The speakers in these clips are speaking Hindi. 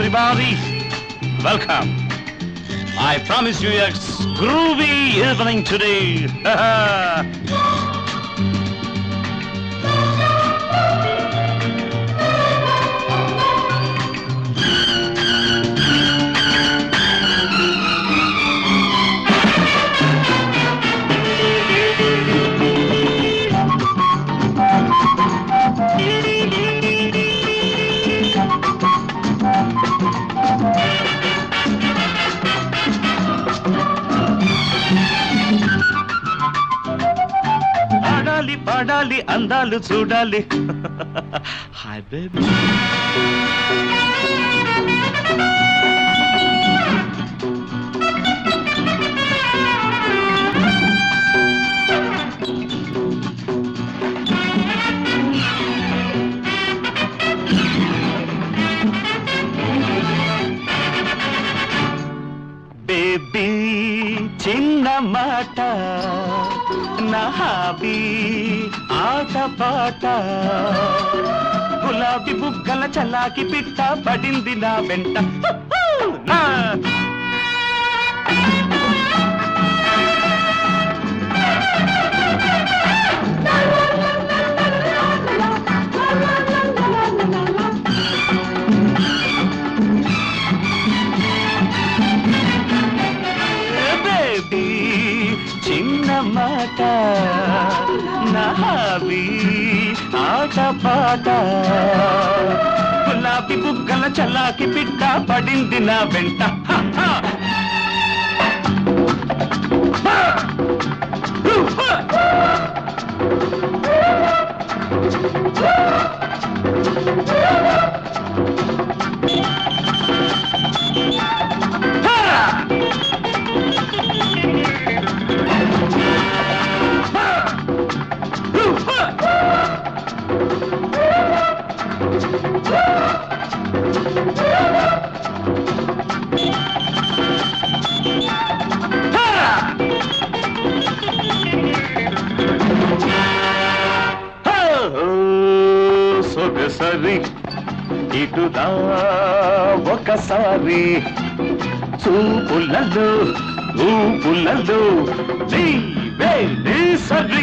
everybody. Welcome. I promise you a groovy evening today. అందాలు చూడాలి. Hi baby. బేబీ చిన్న మాట నా పాట. గులాబీ బుగ్గల చలాకి పిట్ట పడింది నా వెంట. ఆట పాట గులాబీ బుగ్గల చల్లాకి పిట్ట పడింది నా వెంట. ఒకసారి ఇటుదా ఒకసారి చూపులలో ఊపులలో నీవే నీ సరి.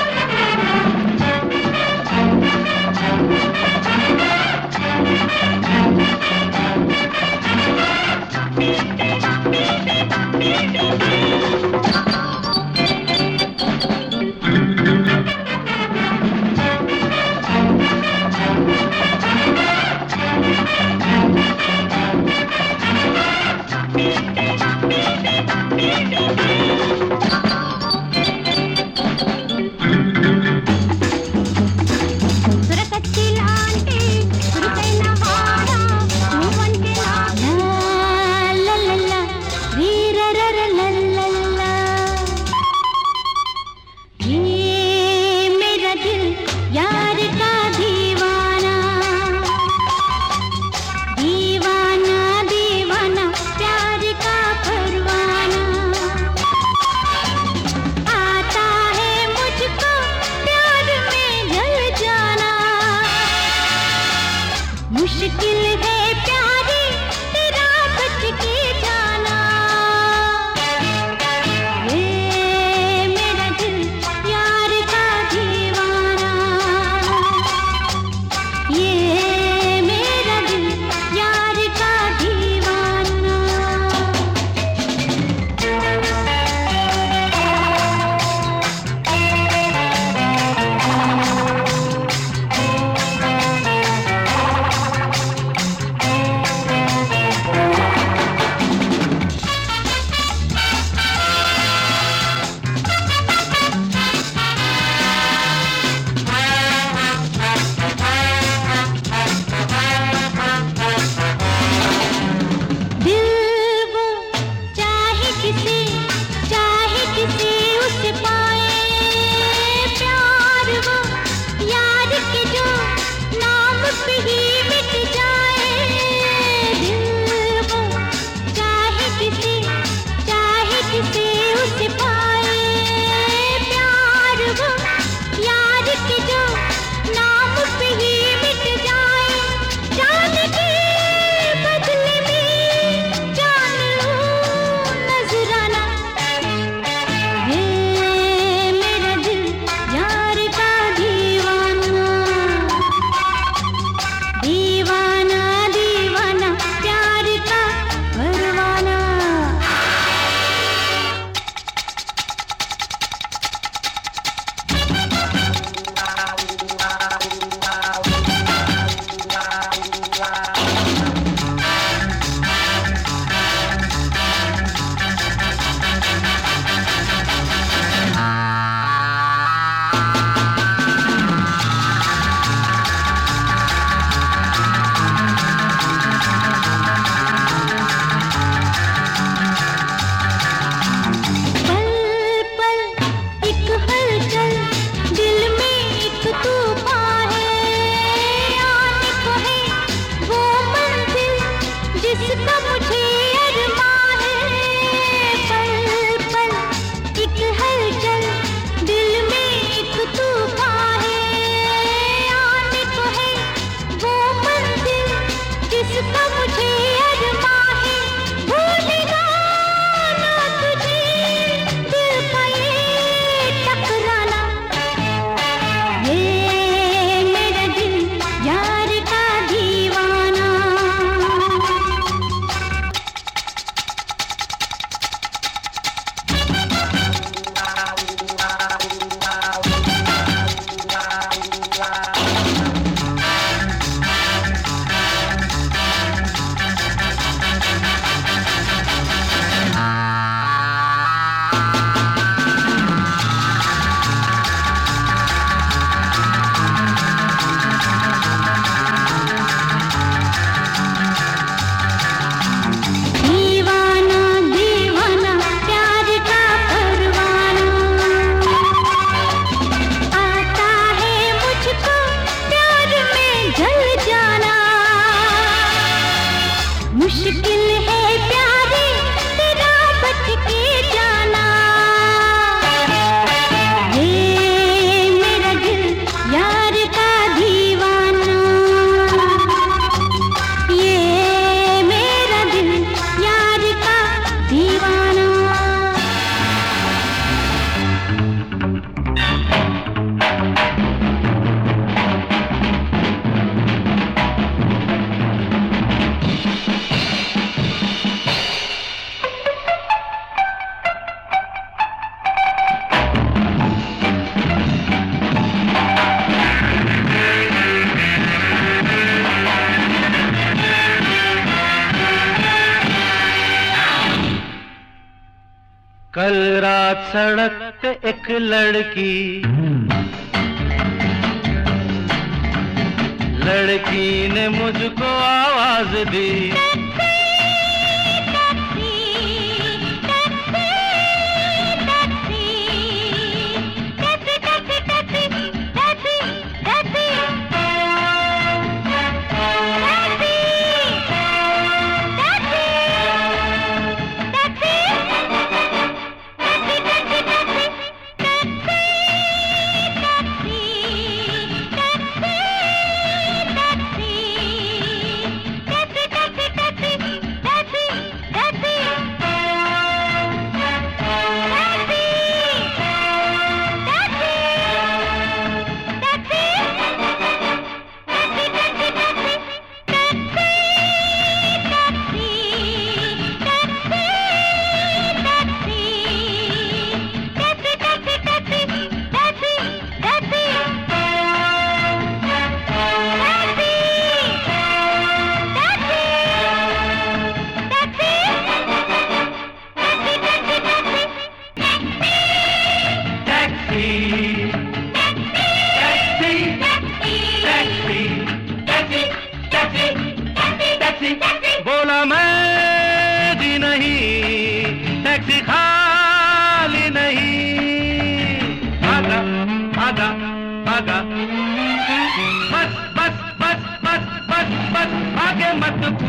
लड़की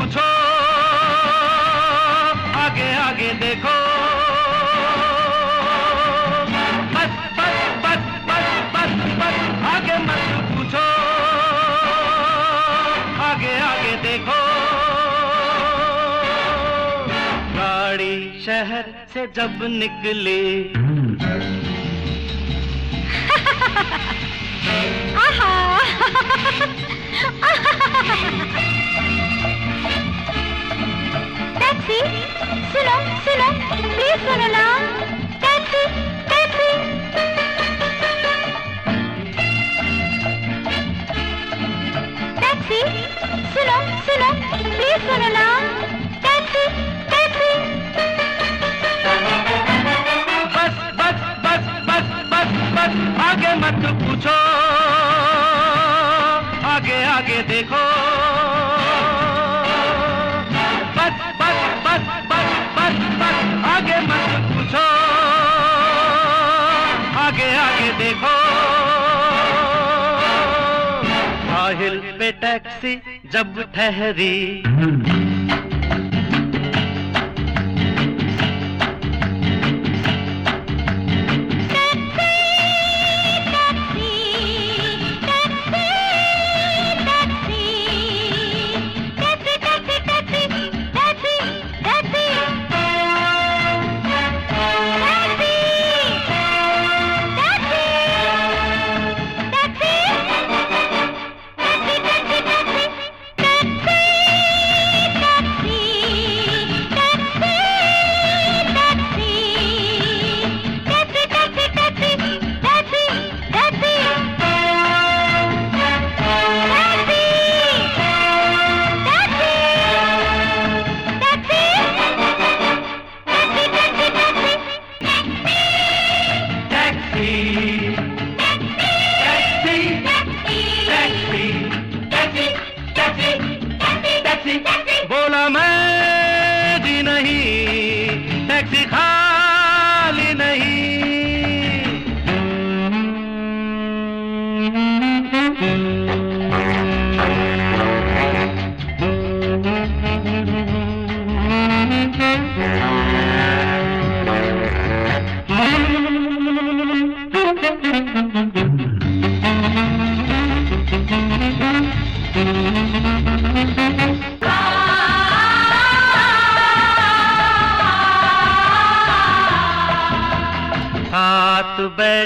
पूछो। आगे आगे देखो। बस बस बस बस बस बस, आगे मत पूछो। आगे आगे देखो। गाड़ी शहर से जब निकली। टैक्सी सुनो सुनो प्लीज़ सुनो ना। टैक्सी टैक्सी टैक्सी सुनो सुनो प्लीज़ सुनो ना। टैक्सी टैक्सी बस बस बस बस बस बस, आगे मत पूछो। आगे आगे देखो। टैक्सी जब ठहरी। टैक्सी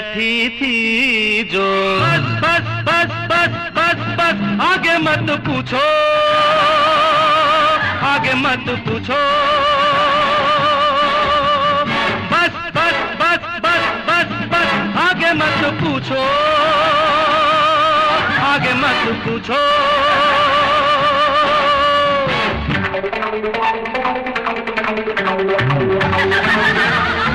बैठी थी जो बस बस बस बस बस बस आगे मत पूछो आगे मत पूछो बस बस बस बस बस बस आगे मत पूछो आगे मत पूछो करीब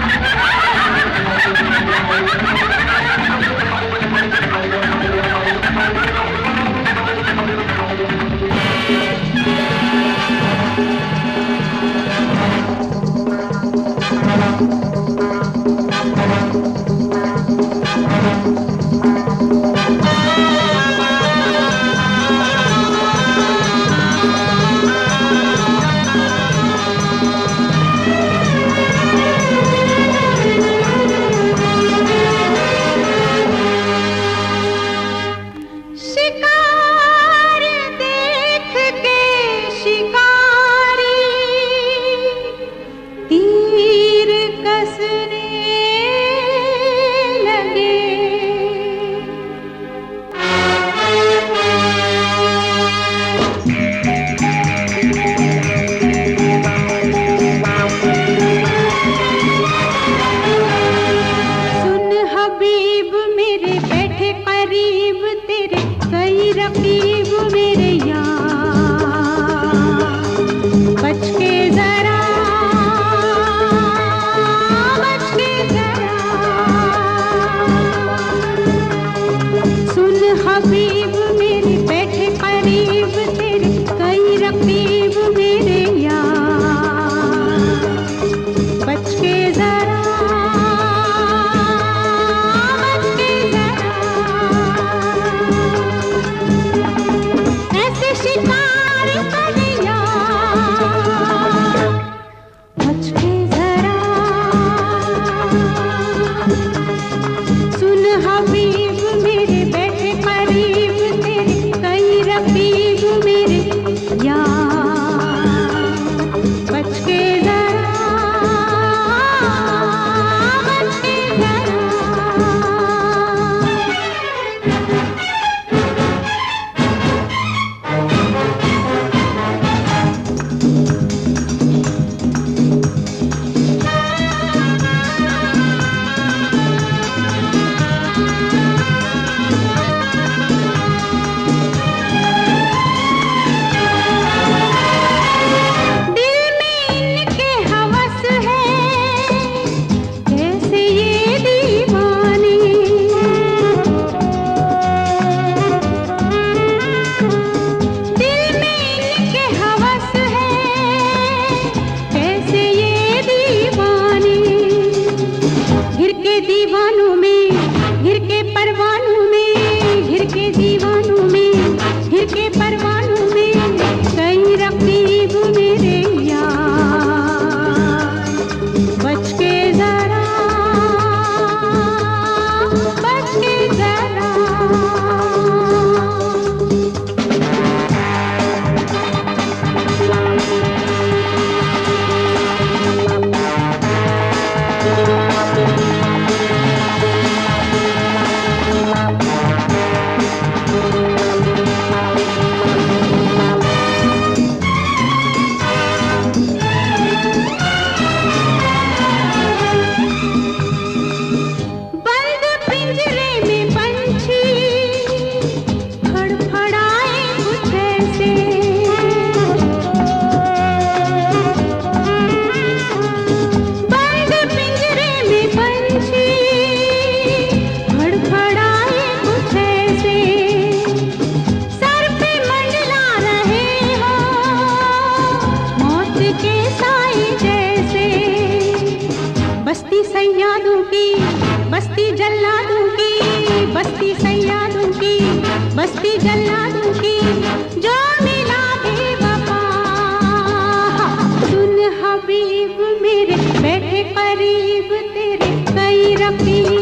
बैठे करीब तेरे कई रकीब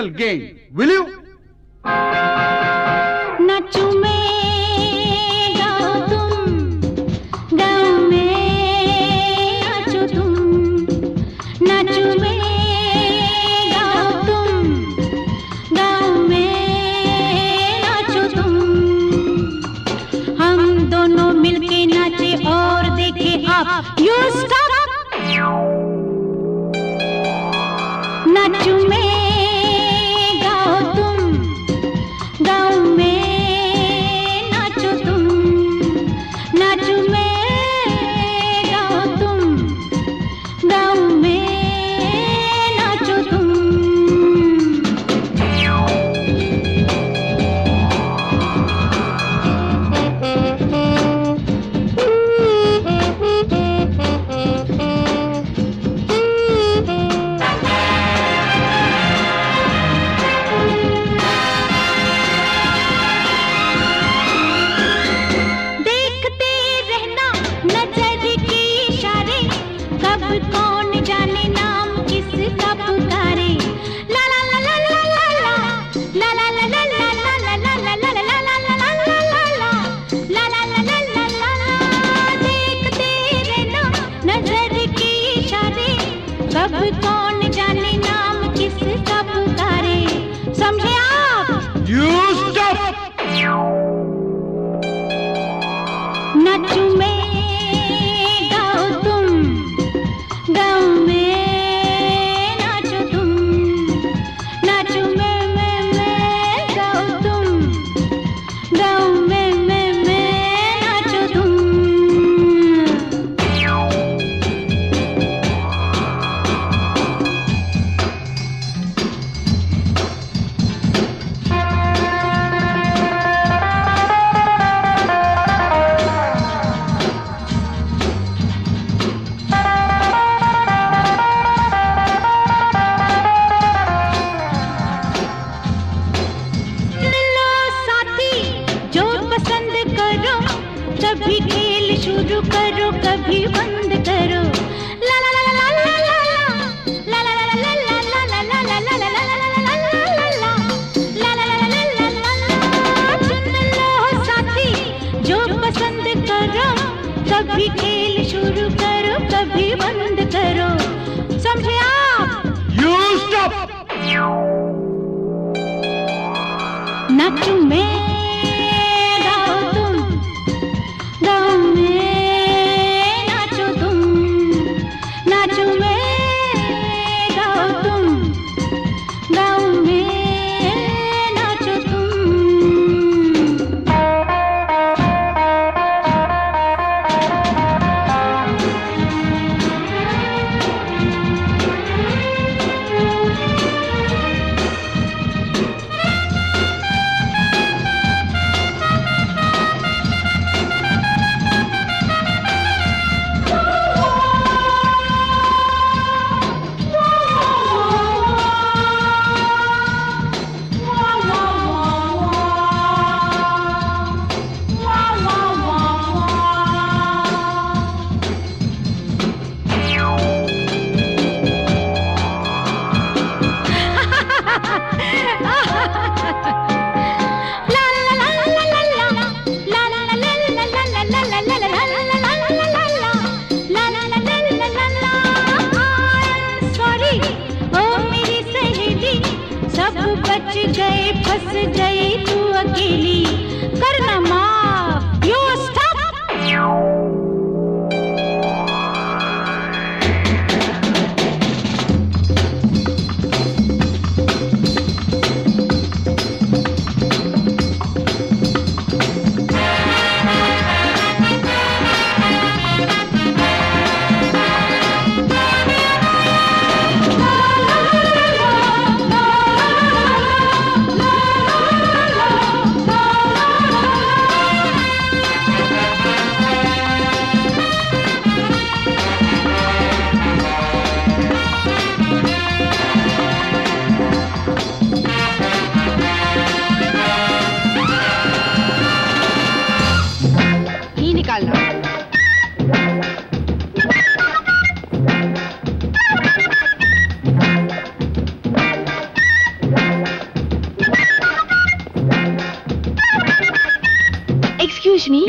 final gain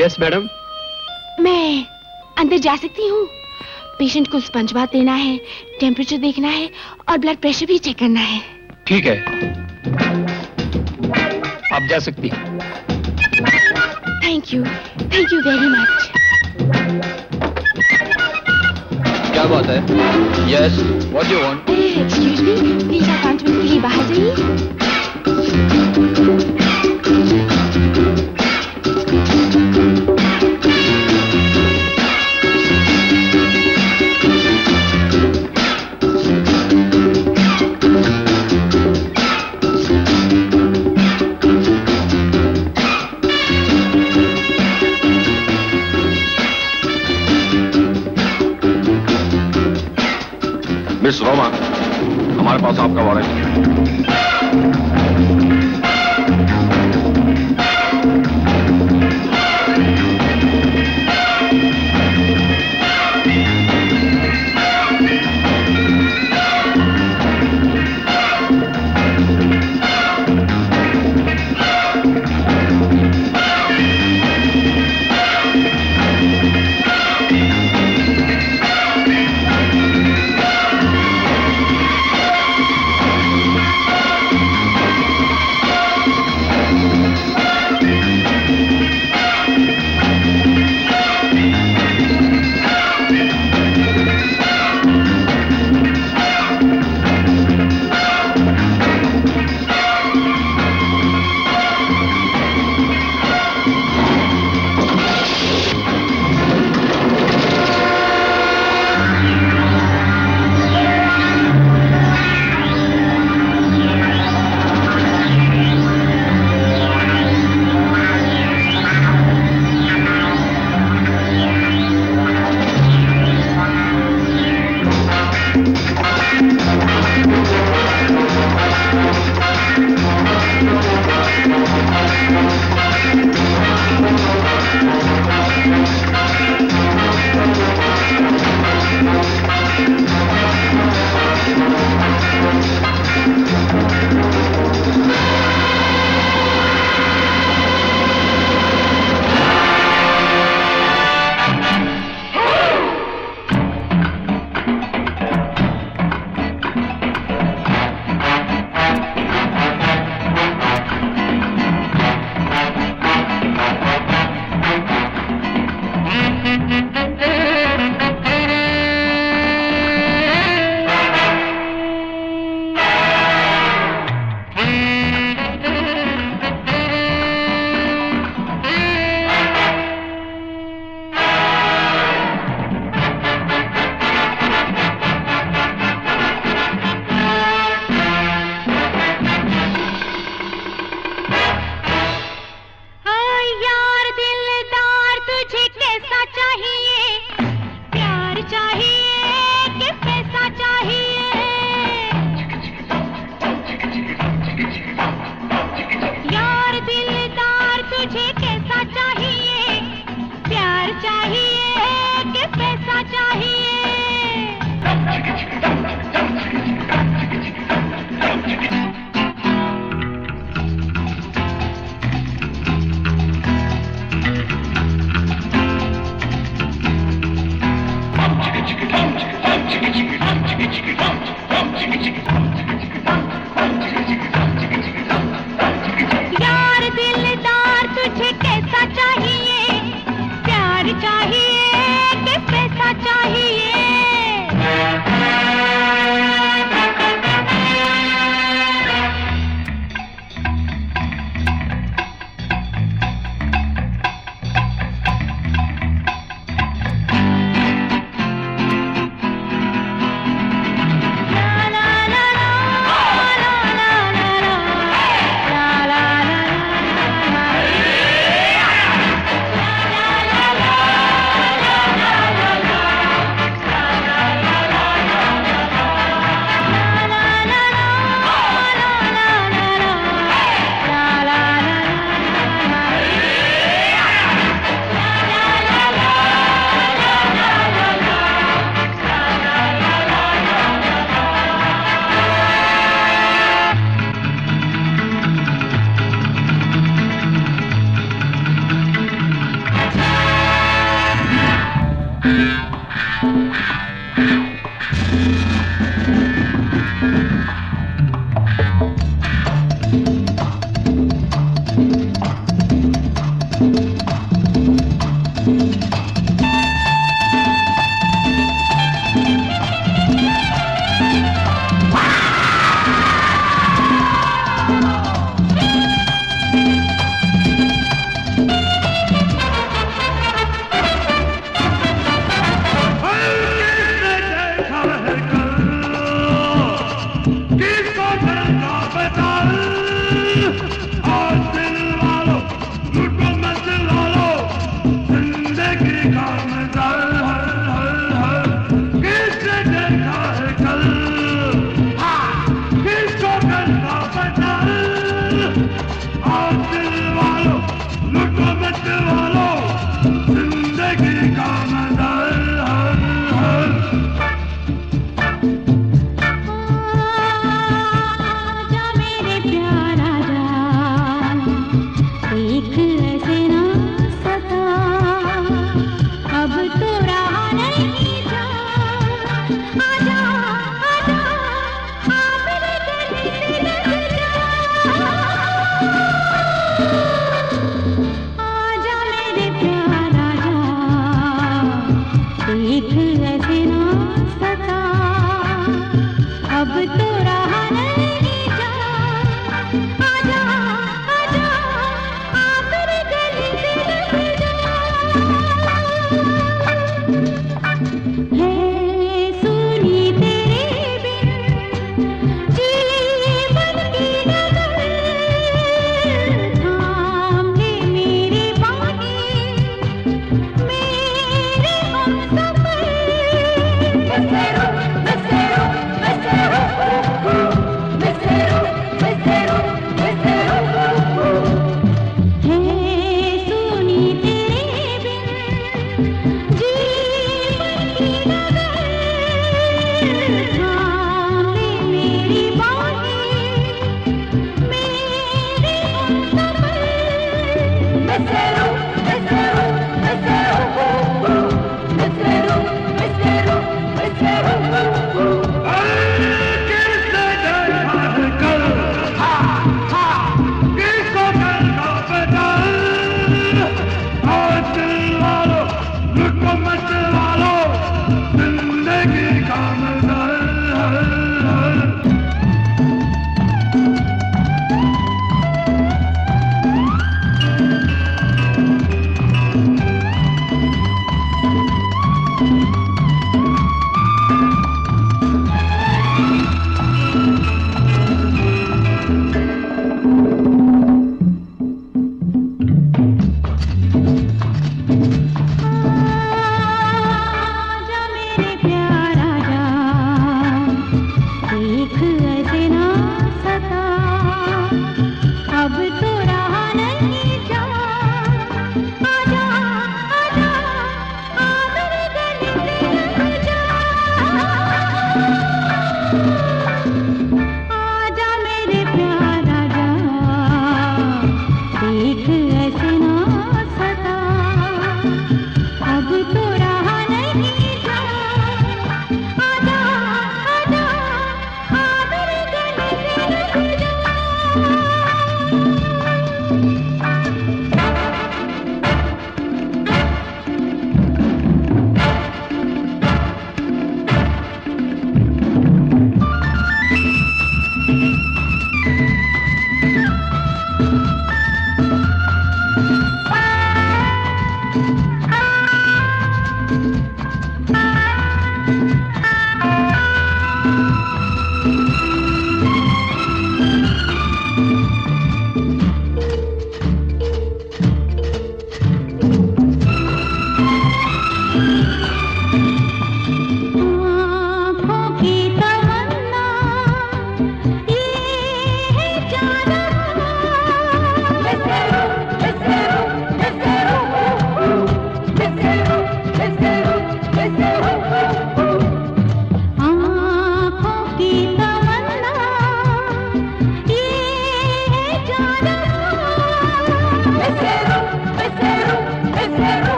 यस मैडम मैं अंदर जा सकती हूँ। पेशेंट को स्पंज बाथ देना है टेम्परेचर देखना है और ब्लड प्रेशर भी चेक करना है। ठीक है। आप जा सकती हैं। Thank you thank you very much क्या बात है? Yes what you want miss Roma हमारे पास आपका वारंट है।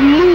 me?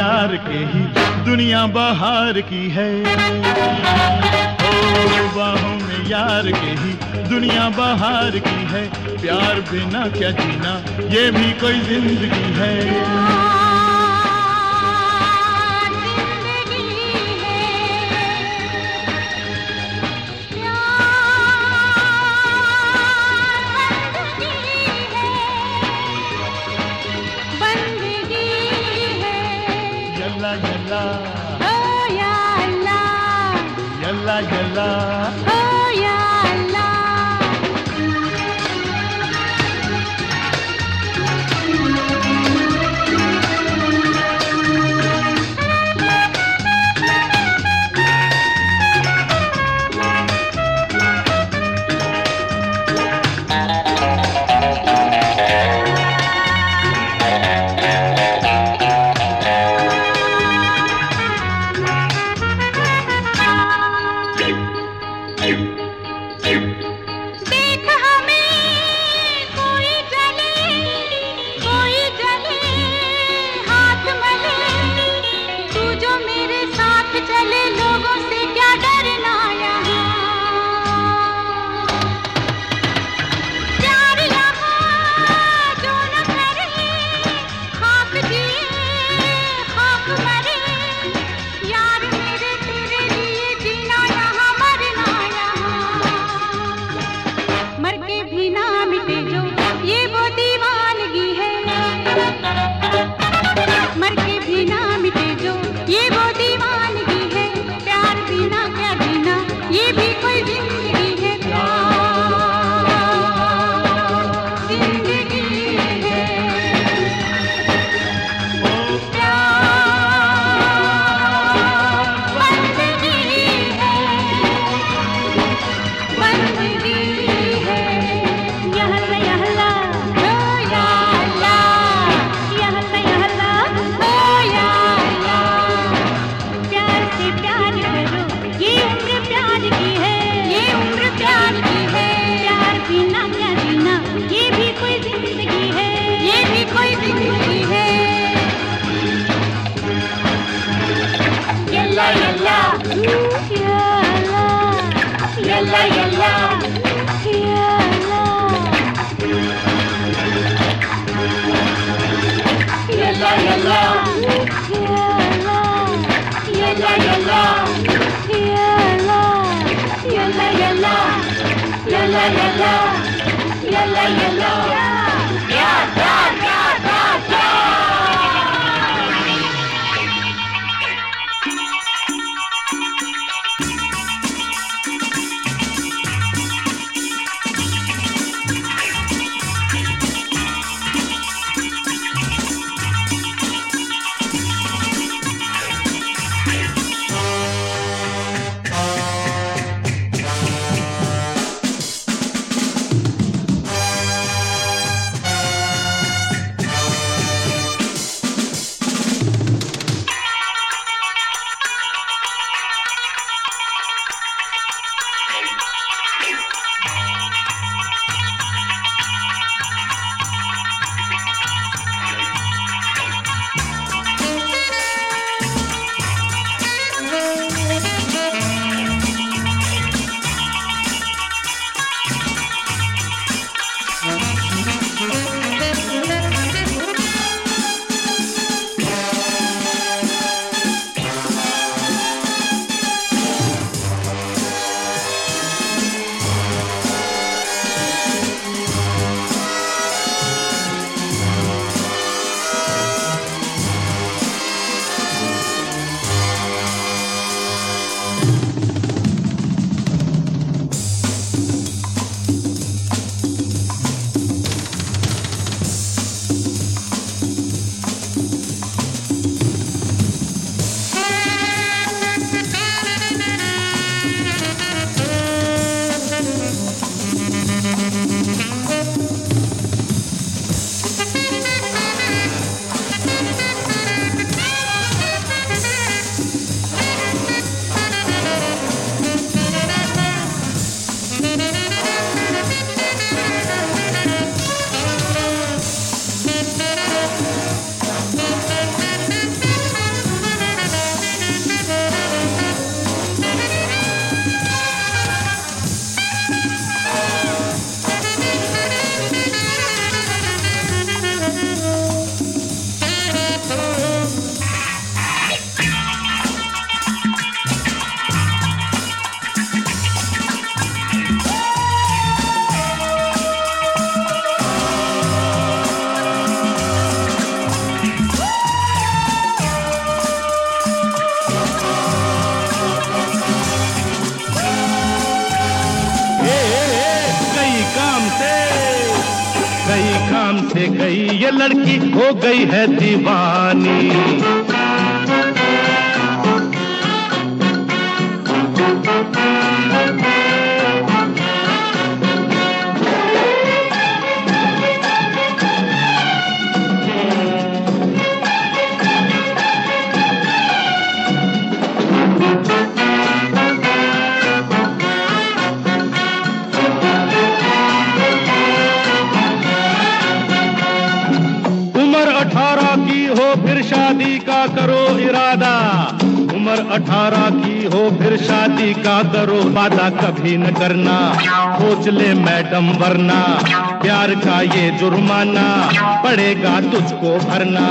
यार के ही, दुनिया बाहर की है। बाहों में यार के ही, दुनिया बाहर की है। प्यार बिना क्या जीना, ये भी कोई ज़िंदगी है। यल्ला गई ये लड़की हो गई है दीवानी। अठारह की हो फिर शादी का करो वादा कभी न करना। सोच ले मैडम वरना प्यार का ये जुर्माना पड़ेगा तुझको भरना।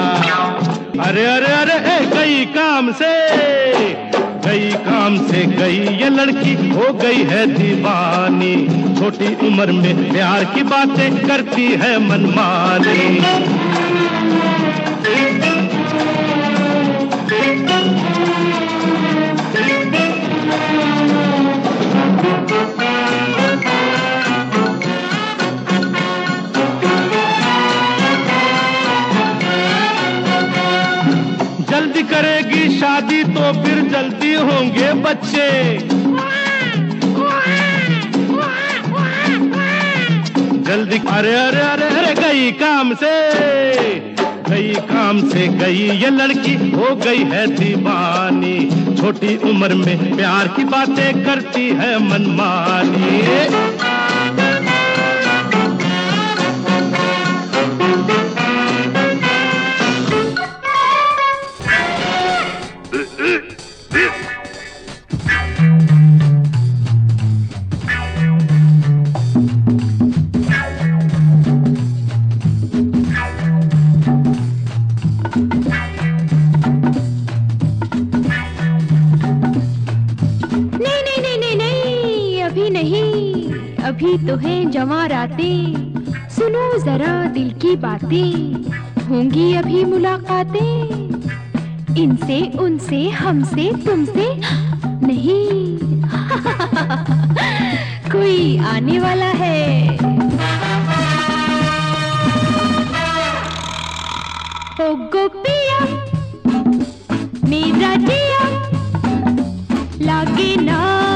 अरे अरे अरे ए, कई काम से कई काम से गई ये लड़की हो गई है दीवानी। छोटी उम्र में प्यार की बातें करती है मनमानी। करेगी शादी तो फिर जल्दी होंगे बच्चे। जल्दी, अरे अरे अरे अरे, गई काम से। गई काम से गई ये लड़की, हो गई है दीवानी। छोटी उम्र में प्यार की बातें करती है मनमानी। बातें, होंगी अभी मुलाकातें। इनसे, उनसे, हमसे, तुमसे नहीं। कोई आने वाला है। ओ गोपिया, मेरा जिया, लागे ना।